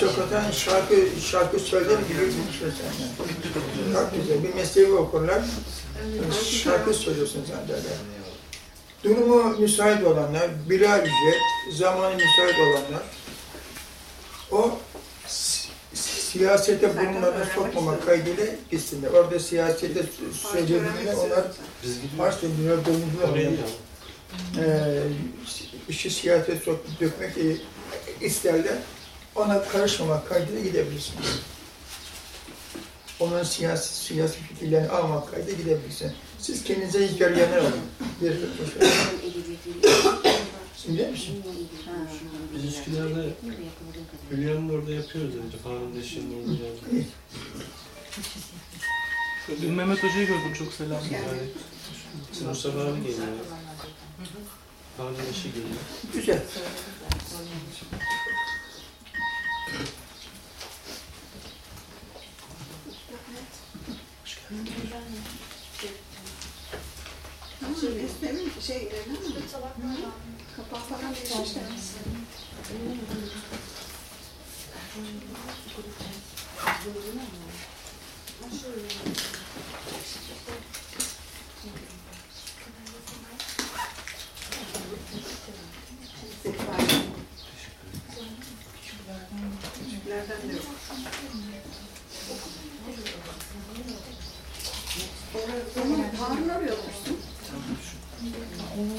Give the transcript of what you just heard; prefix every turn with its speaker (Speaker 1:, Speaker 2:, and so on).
Speaker 1: hakikaten şarkı, şarkı söyler gibi bir şey sen. Çok güzel. Bir mesleği okurlar. Şarkı söylüyorsun sen derler. Durumu müsait olanlar, bila ücret, zamanı müsait olanlar, o si- siyasete burnlarını sokmamak kaydıyla gitsinler. Orada siyasete söylediğinde onlar söylüyor,
Speaker 2: Oraya
Speaker 1: dönüyor. Ee, işi siyasete sok, dökmek isterler. Ona karışmamak kaydıyla gidebilirsin. Onun siyasi, siyasi fikirlerini almak kaydıyla gidebilirsin. Siz kendinize ilk yarayanlar olun. Bir, Biliyor musun?
Speaker 2: Biz Üsküdar'da Hülya'nın orada yapıyoruz önce. Faruk'un eşinin orada yapıyoruz.
Speaker 3: Dün Mehmet Hoca'yı gördüm çok selam.
Speaker 2: Yani Mustafa abi geliyor. Faruk'un eşi geliyor.
Speaker 1: Güzel.
Speaker 4: Tamam, esnemin şey, kapağı falan değişmişler. Küçüklerden de yok. Tamam, Harun arıyor musun? Onu.